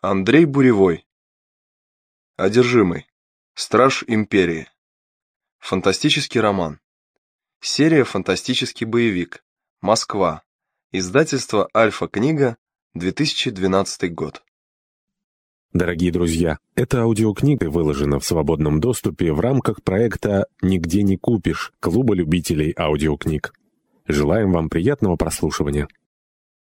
Андрей Буревой. Одержимый. Страж Империи. Фантастический роман. Серия «Фантастический боевик». Москва. Издательство «Альфа-книга», 2012 год. Дорогие друзья, эта аудиокнига выложена в свободном доступе в рамках проекта «Нигде не купишь» Клуба любителей аудиокниг. Желаем вам приятного прослушивания.